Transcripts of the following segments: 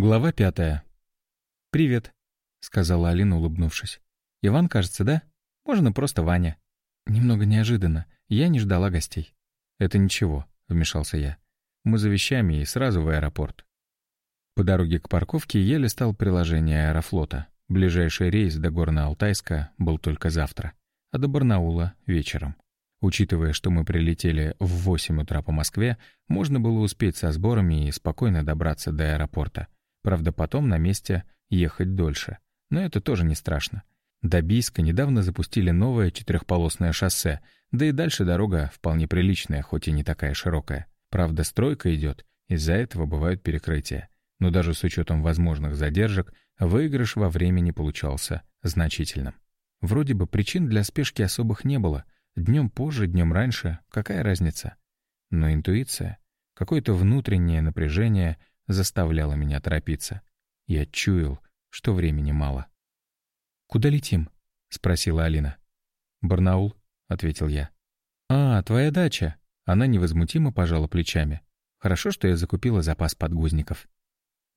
Глава пятая. «Привет», — сказала Алина, улыбнувшись. «Иван, кажется, да? Можно просто Ваня». Немного неожиданно. Я не ждала гостей. «Это ничего», — вмешался я. «Мы за вещами и сразу в аэропорт». По дороге к парковке я листал приложение аэрофлота. Ближайший рейс до Горно-Алтайска был только завтра, а до Барнаула — вечером. Учитывая, что мы прилетели в 8 утра по Москве, можно было успеть со сборами и спокойно добраться до аэропорта. Правда, потом на месте ехать дольше. Но это тоже не страшно. До Бийска недавно запустили новое четырехполосное шоссе, да и дальше дорога вполне приличная, хоть и не такая широкая. Правда, стройка идет, из-за этого бывают перекрытия. Но даже с учетом возможных задержек, выигрыш во времени получался значительным. Вроде бы причин для спешки особых не было. Днем позже, днем раньше, какая разница? Но интуиция, какое-то внутреннее напряжение заставляло меня торопиться. Я чуял, что времени мало. «Куда летим?» — спросила Алина. «Барнаул», — ответил я. «А, твоя дача!» Она невозмутимо пожала плечами. «Хорошо, что я закупила запас подгузников».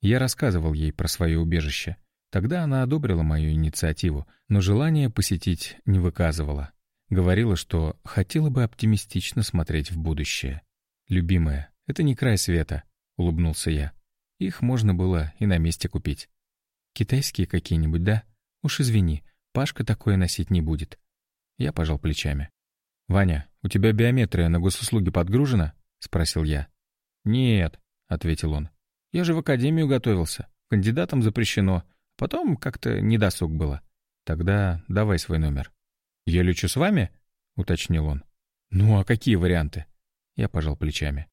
Я рассказывал ей про свое убежище. Тогда она одобрила мою инициативу, но желание посетить не выказывала. Говорила, что хотела бы оптимистично смотреть в будущее. «Любимая, это не край света», — улыбнулся я. Их можно было и на месте купить. Китайские какие-нибудь, да? Уж извини, Пашка такое носить не будет. Я пожал плечами. «Ваня, у тебя биометрия на госуслуги подгружена?» — спросил я. «Нет», — ответил он. «Я же в академию готовился. Кандидатам запрещено. Потом как-то недосуг было. Тогда давай свой номер». «Я лечу с вами?» — уточнил он. «Ну а какие варианты?» Я пожал плечами.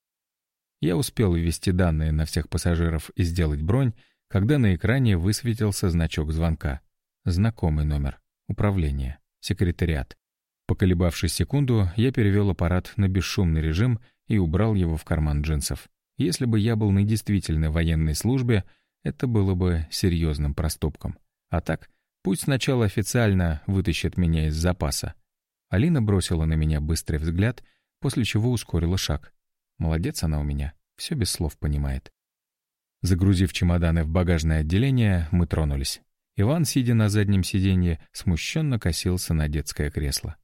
Я успел ввести данные на всех пассажиров и сделать бронь, когда на экране высветился значок звонка. Знакомый номер. Управление. Секретариат. Поколебавшись секунду, я перевел аппарат на бесшумный режим и убрал его в карман джинсов. Если бы я был на действительной военной службе, это было бы серьезным проступком. А так, пусть сначала официально вытащит меня из запаса. Алина бросила на меня быстрый взгляд, после чего ускорила шаг. Молодец она у меня, все без слов понимает. Загрузив чемоданы в багажное отделение, мы тронулись. Иван, сидя на заднем сиденье, смущенно косился на детское кресло.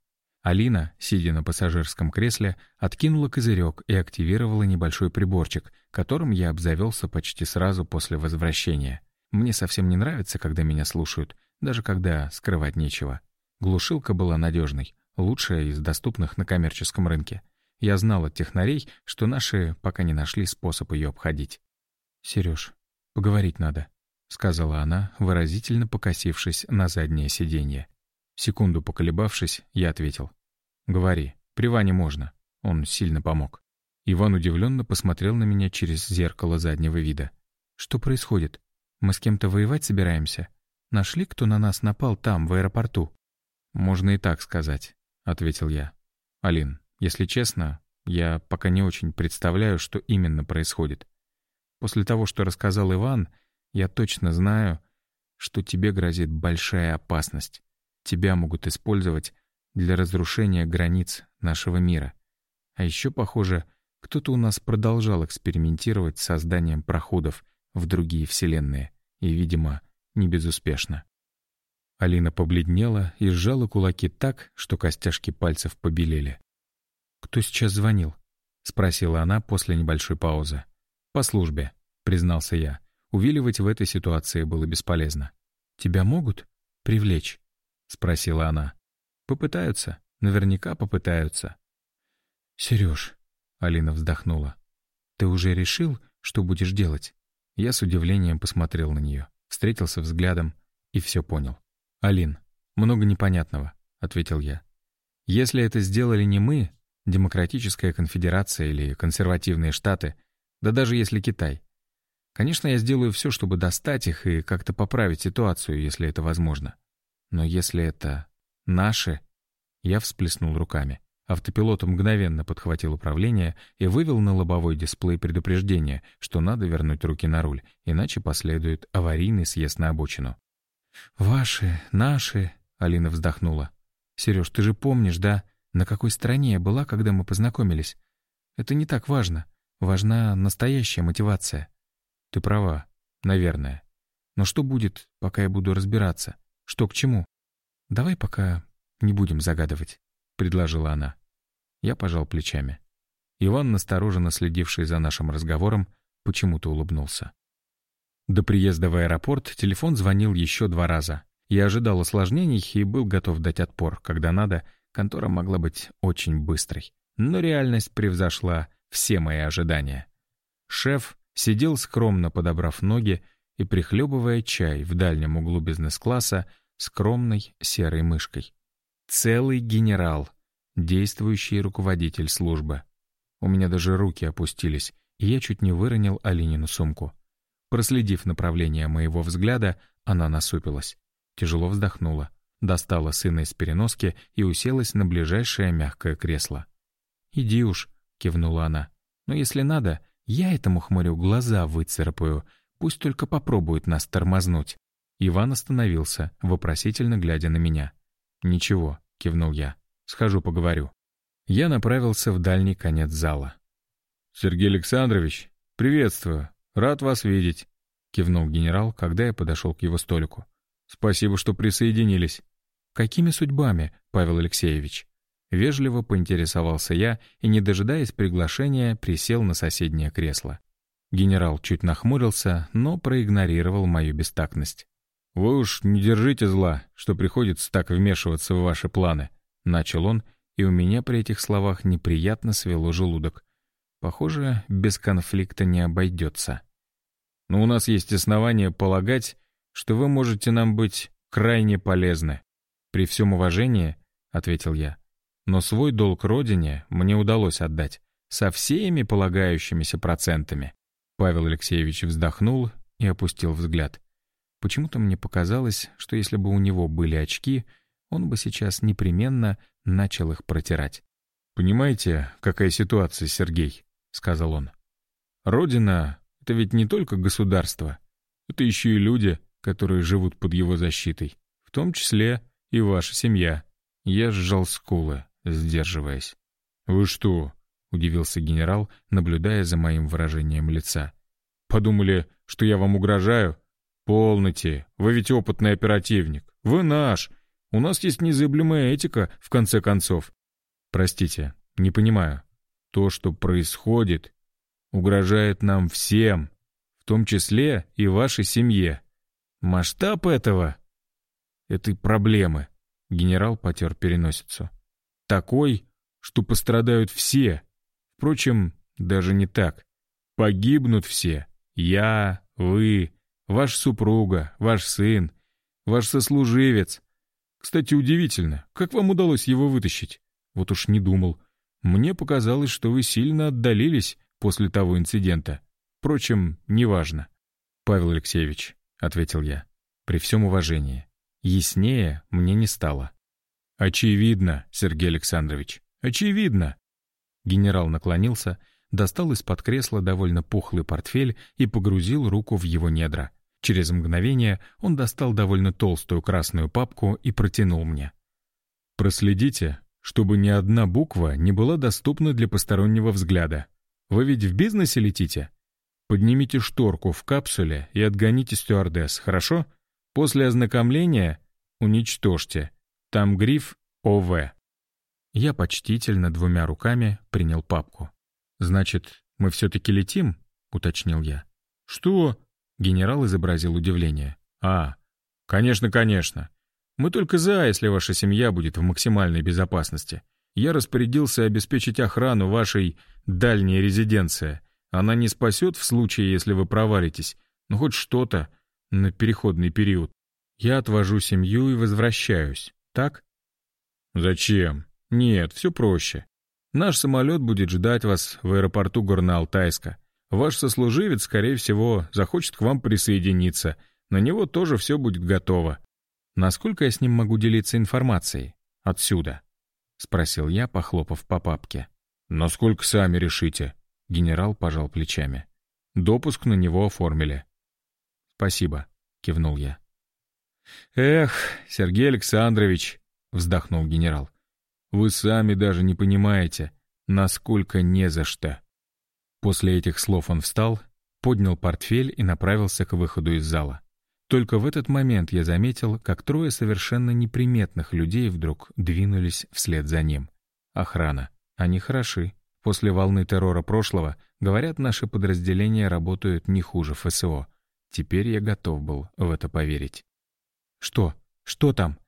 Алина, сидя на пассажирском кресле, откинула козырек и активировала небольшой приборчик, которым я обзавелся почти сразу после возвращения. Мне совсем не нравится, когда меня слушают, даже когда скрывать нечего. Глушилка была надежной, лучшая из доступных на коммерческом рынке. Я знал от технарей, что наши пока не нашли способ ее обходить. «Сереж, поговорить надо», — сказала она, выразительно покосившись на заднее сиденье. Секунду поколебавшись, я ответил. «Говори, при Ване можно». Он сильно помог. Иван удивленно посмотрел на меня через зеркало заднего вида. «Что происходит? Мы с кем-то воевать собираемся? Нашли, кто на нас напал там, в аэропорту?» «Можно и так сказать», — ответил я. «Алин, если честно, я пока не очень представляю, что именно происходит. После того, что рассказал Иван, я точно знаю, что тебе грозит большая опасность. Тебя могут использовать для разрушения границ нашего мира. А еще, похоже, кто-то у нас продолжал экспериментировать с созданием проходов в другие вселенные, и, видимо, не безуспешно. Алина побледнела и сжала кулаки так, что костяшки пальцев побелели. «Кто сейчас звонил?» — спросила она после небольшой паузы. «По службе», — признался я. Увиливать в этой ситуации было бесполезно. «Тебя могут привлечь?» — спросила она. «Попытаются. Наверняка попытаются». «Сереж», — Алина вздохнула, — «ты уже решил, что будешь делать?» Я с удивлением посмотрел на нее, встретился взглядом и все понял. «Алин, много непонятного», — ответил я. «Если это сделали не мы, Демократическая конфедерация или консервативные штаты, да даже если Китай. Конечно, я сделаю все, чтобы достать их и как-то поправить ситуацию, если это возможно. Но если это наши... Я всплеснул руками. Автопилот мгновенно подхватил управление и вывел на лобовой дисплей предупреждение, что надо вернуть руки на руль, иначе последует аварийный съезд на обочину. «Ваши, наши...» — Алина вздохнула. «Сереж, ты же помнишь, да? На какой стороне я была, когда мы познакомились? Это не так важно. Важна настоящая мотивация. Ты права. Наверное. Но что будет, пока я буду разбираться? Что к чему? Давай пока не будем загадывать, — предложила она. Я пожал плечами. Иван, настороженно следивший за нашим разговором, почему-то улыбнулся. До приезда в аэропорт телефон звонил еще два раза. Я ожидал осложнений и был готов дать отпор, когда надо, контора могла быть очень быстрой. Но реальность превзошла все мои ожидания. Шеф сидел скромно подобрав ноги и прихлебывая чай в дальнем углу бизнес-класса скромной серой мышкой. Целый генерал, действующий руководитель службы. У меня даже руки опустились, и я чуть не выронил Алинину сумку. Проследив направление моего взгляда, она насупилась. Тяжело вздохнула, достала сына из переноски и уселась на ближайшее мягкое кресло. «Иди уж», — кивнула она. «Но если надо, я этому хмурю глаза выцарапаю. Пусть только попробует нас тормознуть». Иван остановился, вопросительно глядя на меня. «Ничего», — кивнул я. «Схожу поговорю». Я направился в дальний конец зала. «Сергей Александрович, приветствую. Рад вас видеть», — кивнул генерал, когда я подошел к его столику. «Спасибо, что присоединились». «Какими судьбами, Павел Алексеевич?» Вежливо поинтересовался я и, не дожидаясь приглашения, присел на соседнее кресло. Генерал чуть нахмурился, но проигнорировал мою бестактность. «Вы уж не держите зла, что приходится так вмешиваться в ваши планы», — начал он, и у меня при этих словах неприятно свело желудок. Похоже, без конфликта не обойдется. Но у нас есть основания полагать, что вы можете нам быть крайне полезны. При всем уважении, — ответил я, — но свой долг родине мне удалось отдать со всеми полагающимися процентами. Павел Алексеевич вздохнул и опустил взгляд. Почему-то мне показалось, что если бы у него были очки, он бы сейчас непременно начал их протирать. «Понимаете, какая ситуация, Сергей?» — сказал он. «Родина — это ведь не только государство. Это еще и люди, которые живут под его защитой. В том числе и ваша семья». Я сжал скулы, сдерживаясь. «Вы что?» — удивился генерал, наблюдая за моим выражением лица. «Подумали, что я вам угрожаю?» «Полноте, вы ведь опытный оперативник. Вы наш. У нас есть незыблемая этика, в конце концов. Простите, не понимаю. То, что происходит, угрожает нам всем, в том числе и вашей семье. Масштаб этого, этой проблемы, генерал потер переносицу, такой, что пострадают все. Впрочем, даже не так. Погибнут все. Я, вы, ваша супруга, ваш сын, ваш сослуживец, кстати, удивительно, как вам удалось его вытащить? Вот уж не думал. Мне показалось, что вы сильно отдалились после того инцидента. Впрочем, неважно. Павел Алексеевич, — ответил я, — при всем уважении. Яснее мне не стало. Очевидно, Сергей Александрович, очевидно. Генерал наклонился, достал из-под кресла довольно пухлый портфель и погрузил руку в его недра. Через мгновение он достал довольно толстую красную папку и протянул мне. «Проследите, чтобы ни одна буква не была доступна для постороннего взгляда. Вы ведь в бизнесе летите? Поднимите шторку в капсуле и отгоните стюардесс, хорошо? После ознакомления уничтожьте. Там гриф ОВ». Я почтительно двумя руками принял папку. «Значит, мы все-таки летим?» — уточнил я. «Что?» Генерал изобразил удивление. «А, конечно, конечно. Мы только за, если ваша семья будет в максимальной безопасности. Я распорядился обеспечить охрану вашей дальней резиденции. Она не спасет в случае, если вы провалитесь, но хоть что-то на переходный период. Я отвожу семью и возвращаюсь, так? Зачем? Нет, все проще. Наш самолет будет ждать вас в аэропорту Горно-Алтайска. Ваш сослуживец, скорее всего, захочет к вам присоединиться. На него тоже все будет готово. Насколько я с ним могу делиться информацией? Отсюда. Спросил я, похлопав по папке. Насколько сами решите? Генерал пожал плечами. Допуск на него оформили. Спасибо, кивнул я. Эх, Сергей Александрович, вздохнул генерал. Вы сами даже не понимаете, насколько не за что. После этих слов он встал, поднял портфель и направился к выходу из зала. Только в этот момент я заметил, как трое совершенно неприметных людей вдруг двинулись вслед за ним. Охрана. Они хороши. После волны террора прошлого, говорят, наши подразделения работают не хуже ФСО. Теперь я готов был в это поверить. «Что? Что там?»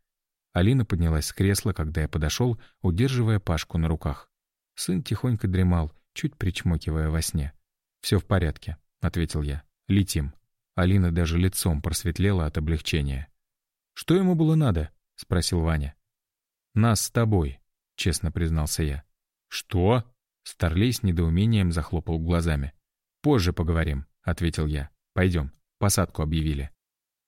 Алина поднялась с кресла, когда я подошел, удерживая Пашку на руках. Сын тихонько дремал, чуть причмокивая во сне. «Все в порядке», — ответил я. «Летим». Алина даже лицом просветлела от облегчения. «Что ему было надо?» — спросил Ваня. «Нас с тобой», — честно признался я. «Что?» — Старлей с недоумением захлопал глазами. «Позже поговорим», — ответил я. «Пойдем, посадку объявили».